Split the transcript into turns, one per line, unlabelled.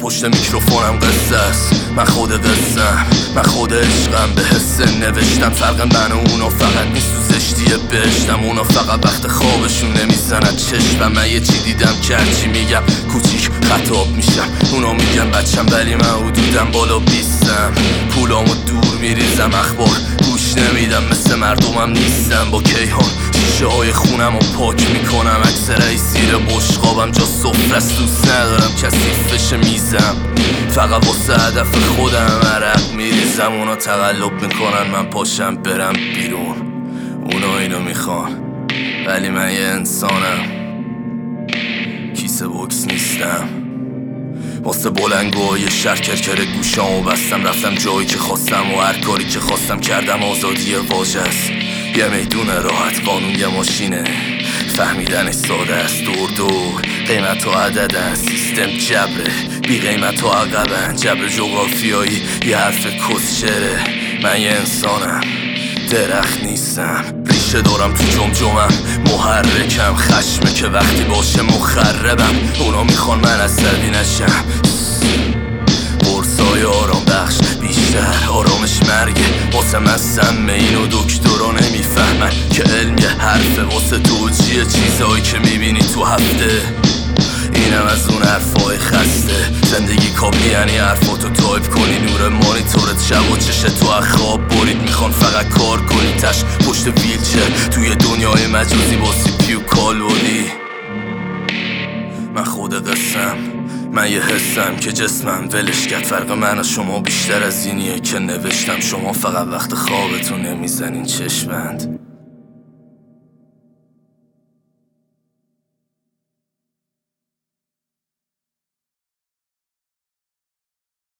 پشت میکروفونم قصه است. من خود قصم من خود عشقم. به حس نوشتم. فرق من و اونو فقط نیست تو زشتی بشتم اونا فقط وقت خوابشون نمی‌زند چشم من یه چی دیدم که میگم. کوچیک خطاب میشم. اونا میگن بچم ولی من حدودم بالا بیستم. پولامو دور میریزم اخبار گوش نمیدم. مثل مردمم نیستم. با کیهان شیشه های خونم و پاک می‌کنم. اکثر زیر بشقابم جا سفرست دوست ندارم کسی فش میزم. فقط واسه هدف خودم عرق میریزم. اونا تقلب می‌کنن من پاشم برم بیرون. اونا اینو می‌خوان. ولی من یه انسانم. کیسه بوکس نیستم. واسه بلنگوهای شهر کرکر گوشامو بستم رفتم جایی که خواستم و هر کاری که خواستم کردم آزادی واژه است. یه میدون راحت قانون یه ماشینه فهمیدنش ساده است. دور دور قیمت و عدد است. سیستم جبره بی قیمت و عقبن جبر جغرافیایی یه حرف کسچره من یه انسانم. درخت نیستم. ریشه دارم تو جمجمم. محرکم. خشمه که وقتی باشه مخربم. اونا می‌خوان من عصبی نشم. برسای آرام بخش. بیشتر آرامش مرگه واسه من سمه اینو دکترا نمی‌فهمن که علم یه حرفه. واسه توجیه چیزایی که می‌بینی تو هفته؟ اینم از اون حرفای خسته. زندگی کابلی یعنی حرفاتو تایپ کنی. نور مانیتورت شب و چشه تو خواب تش پشت ویلچر توی دنیای مجازی با سی پیو کالولی من خود قسم من یه حسم که جسمم ولش کرد. فرق من و شما بیشتر از اینیه که نوشتم. شما فقط وقت خوابتون نمی‌زنین چشمند.